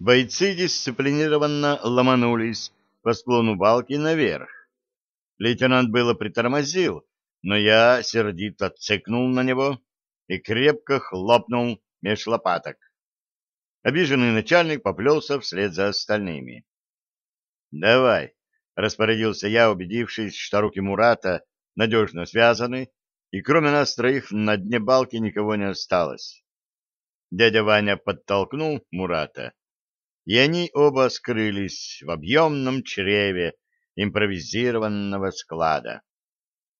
Бойцы дисциплинированно ломанулись по склону балки наверх. Лейтенант было притормозил, но я сердито цыкнул на него и крепко хлопнул меж лопаток. Обиженный начальник поплелся вслед за остальными. «Давай», — распорядился я, убедившись, что руки Мурата надежно связаны, и кроме нас троих на дне балки никого не осталось. Дядя Ваня подтолкнул Мурата, и они оба скрылись в объемном чреве импровизированного склада.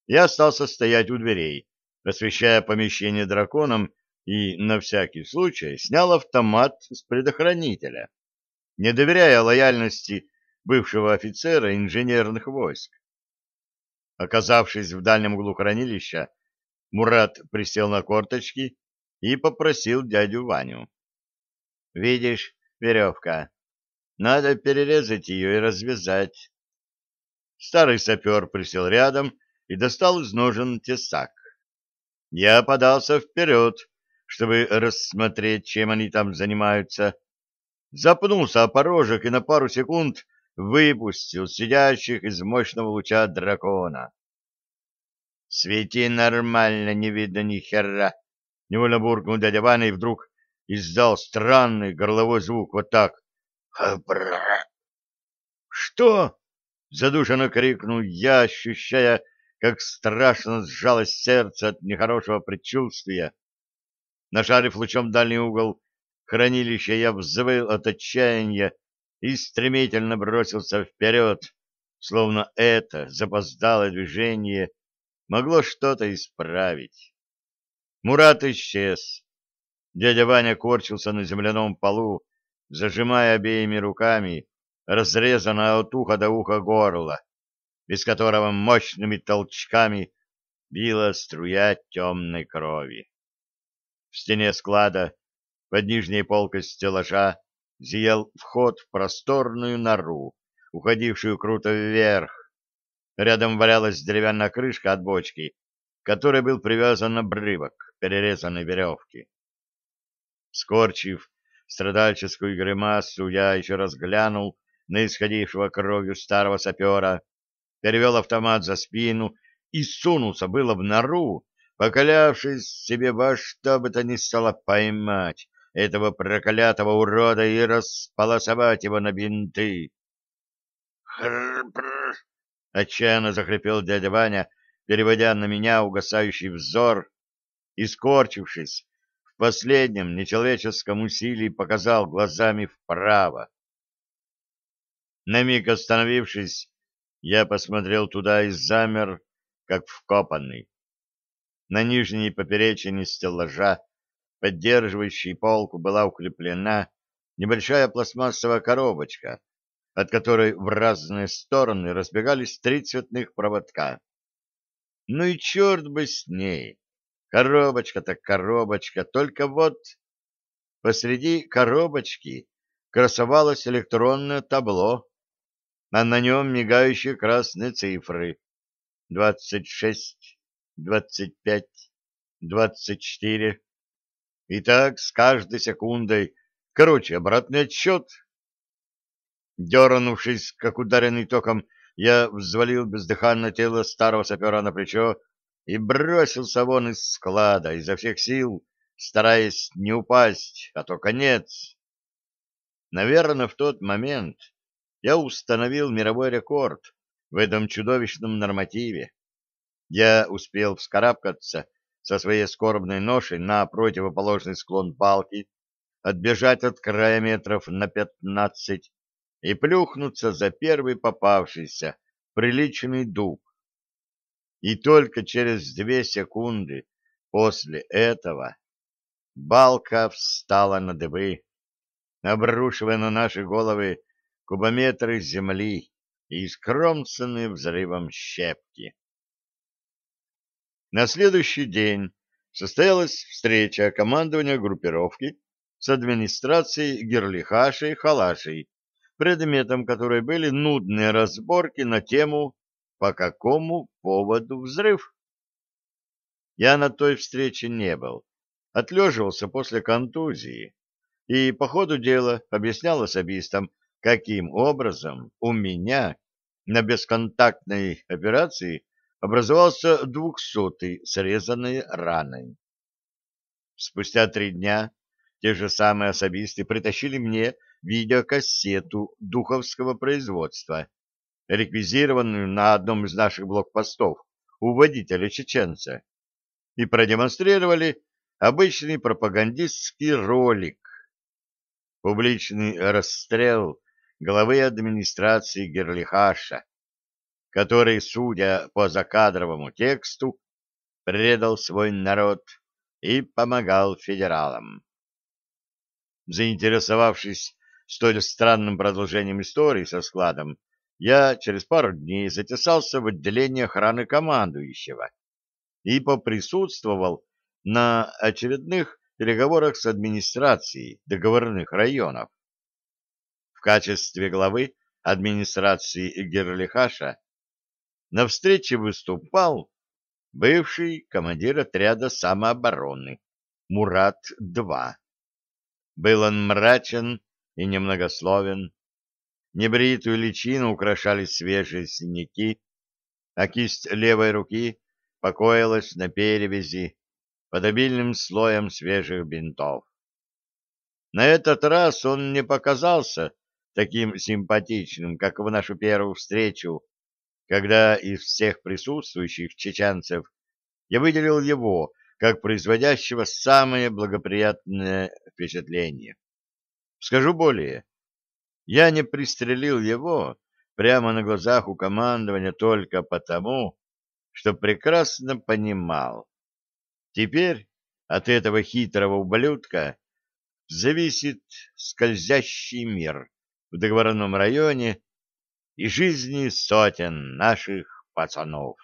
Я остался стоять у дверей, освещая помещение драконом и, на всякий случай, снял автомат с предохранителя, не доверяя лояльности бывшего офицера инженерных войск. Оказавшись в дальнем углу хранилища, Мурат присел на корточки и попросил дядю Ваню. — Видишь, веревка. Надо перерезать ее и развязать. Старый сапер присел рядом и достал из ножен тесак. Я подался вперед, чтобы рассмотреть, чем они там занимаются. Запнулся о порожек и на пару секунд выпустил сидящих из мощного луча дракона. «Свети нормально, не видно ни хера!» — невольно буркнул дядя Ваня и вдруг издал странный горловой звук, вот так. «Что?» — задушенно крикнул я, ощущая, как страшно сжалось сердце от нехорошего предчувствия. Нашарив лучом дальний угол хранилища, я взвыл от отчаяния и стремительно бросился вперед, словно это запоздалое движение могло что-то исправить. Мурат исчез. Дядя Ваня корчился на земляном полу, зажимая обеими руками разрезанное от уха до уха горло, из которого мощными толчками била струя темной крови. В стене склада под нижней полкой стеллажа зиял вход в просторную нору, уходившую круто вверх. Рядом валялась деревянная крышка от бочки, к которой был привязан обрывок перерезанной веревки. Скорчив страдальческую гримасу, я еще раз глянул на исходившего кровью старого сапера, перевел автомат за спину и сунулся было в нору, покалявшись себе во что бы то ни стало поймать этого проклятого урода и располосовать его на бинты. «Хр-бр!» — отчаянно захрипел дядя Ваня, переводя на меня угасающий взор, и, скорчившись, последнем нечеловеческом усилии показал глазами вправо. На миг остановившись, я посмотрел туда и замер, как вкопанный. На нижней поперечине стеллажа, поддерживающей полку, была укреплена небольшая пластмассовая коробочка, от которой в разные стороны разбегались три цветных проводка. Ну и черт бы с ней! Коробочка так коробочка, только вот посреди коробочки красовалось электронное табло, а на нем мигающие красные цифры. Двадцать шесть, двадцать пять, двадцать четыре. И так с каждой секундой, короче, обратный отсчет. Дернувшись, как ударенный током, я взвалил бездыханное тело старого сапера на плечо и бросился вон из склада изо всех сил, стараясь не упасть, а то конец. Наверное, в тот момент я установил мировой рекорд в этом чудовищном нормативе. Я успел вскарабкаться со своей скорбной ношей на противоположный склон балки, отбежать от края метров на пятнадцать и плюхнуться за первый попавшийся приличный дуб. И только через две секунды после этого балка встала на дыбы, обрушивая на наши головы кубометры земли и искромсанные взрывом щепки. На следующий день состоялась встреча командования группировки с администрацией Герлихашей и Халашей, предметом которой были нудные разборки на тему «По какому поводу взрыв?». Я на той встрече не был, отлеживался после контузии, и по ходу дела объяснял особистам, каким образом у меня на бесконтактной операции образовался двухсотый срезанной раной. Спустя три дня те же самые особисты притащили мне видеокассету духовского производства, реквизированную на одном из наших блокпостов у водителя-чеченца, и продемонстрировали обычный пропагандистский ролик. Публичный расстрел главы администрации Герлихаша, который, судя по закадровому тексту, предал свой народ и помогал федералам. Заинтересовавшись столь странным продолжением истории со складом, я через пару дней затесался в отделение охраны командующего и поприсутствовал на очередных переговорах с администрацией договорных районов. В качестве главы администрации Герлихаша на встрече выступал бывший командир отряда самообороны Мурат-2. Был он мрачен и немногословен, Небритую личину украшали свежие синяки, а кисть левой руки покоилась на перевязи под обильным слоем свежих бинтов. На этот раз он не показался таким симпатичным, как в нашу первую встречу, когда из всех присутствующих чеченцев я выделил его как производящего самое благоприятное впечатление. Скажу более, я не пристрелил его прямо на глазах у командования только потому, что прекрасно понимал. Теперь от этого хитрого ублюдка зависит скользящий мир в договорном районе и жизни сотен наших пацанов.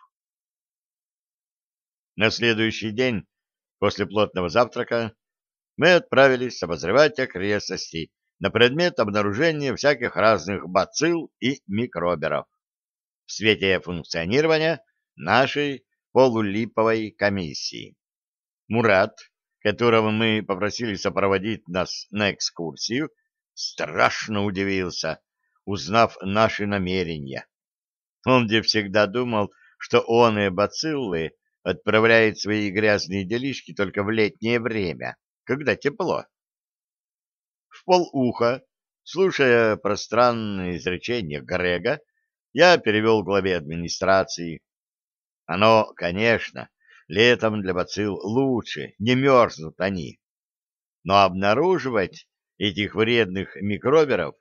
На следующий день, после плотного завтрака, мы отправились обозревать окрестности на предмет обнаружения всяких разных бацилл и микроберов в свете функционирования нашей полулиповой комиссии. Мурат, которого мы попросили сопроводить нас на экскурсию, страшно удивился, узнав наши намерения. Он где всегда думал, что он и бациллы отправляет свои грязные делишки только в летнее время, когда тепло полуха, слушая пространные изречения Грега, я перевел главе администрации. Оно, конечно, летом для бацилл лучше, не мерзнут они. Но обнаруживать этих вредных микроберов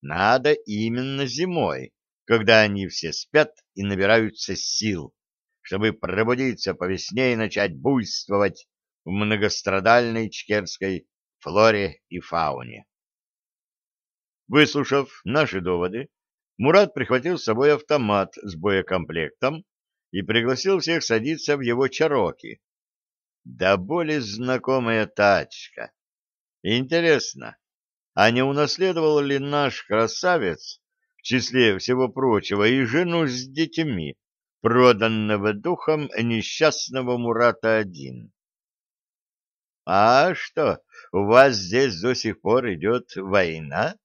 надо именно зимой, когда они все спят и набираются сил, чтобы пробудиться по весне и начать буйствовать в многострадальной чкерской флоре и фауне. Выслушав наши доводы, Мурат прихватил с собой автомат с боекомплектом и пригласил всех садиться в его чароки. Да более знакомая тачка. Интересно, а не унаследовал ли наш красавец, в числе всего прочего, и жену с детьми, проданного духом несчастного Мурата-1? А что, у вас здесь до сих пор идет война?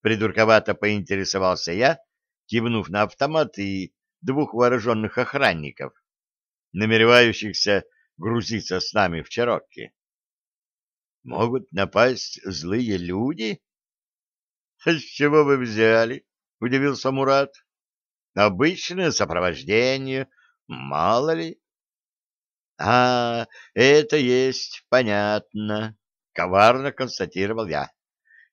Придурковато поинтересовался я, кивнув на автомат и двух вооруженных охранников, намеревающихся грузиться с нами в Черокки. Могут напасть злые люди? — С чего вы взяли? — удивился Мурат. — Обычное сопровождение, мало ли. — А, это есть, понятно, — коварно констатировал я. —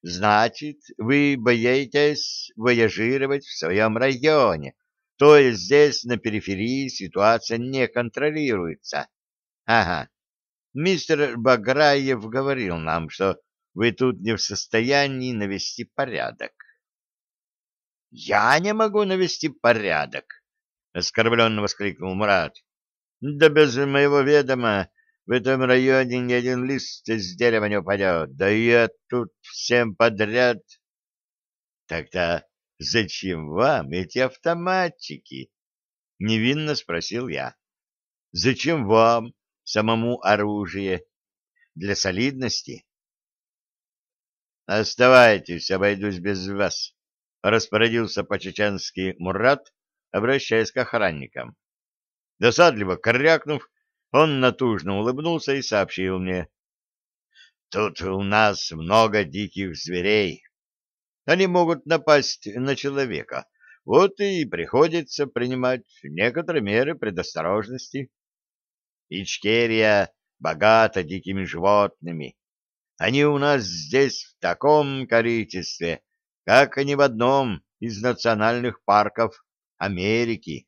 Значит, вы боитесь вояжировать в своем районе, то есть здесь, на периферии, ситуация не контролируется. Ага. Мистер Баграев говорил нам, что вы тут не в состоянии навести порядок. — Я не могу навести порядок! — оскорбленно воскликнул Мурат. Да без моего ведома в этом районе ни один лист с дерева не упадет. Да я тут всем подряд. Тогда зачем вам эти автоматчики? Невинно спросил я. Зачем вам самому оружие? Для солидности? Оставайтесь, обойдусь без вас, — распорядился по-чеченски Мурат, обращаясь к охранникам. Досадливо коррякнув, он натужно улыбнулся и сообщил мне. Тут у нас много диких зверей. Они могут напасть на человека. Вот и приходится принимать некоторые меры предосторожности. Ичкерия богата дикими животными. Они у нас здесь в таком количестве, как и ни в одном из национальных парков Америки.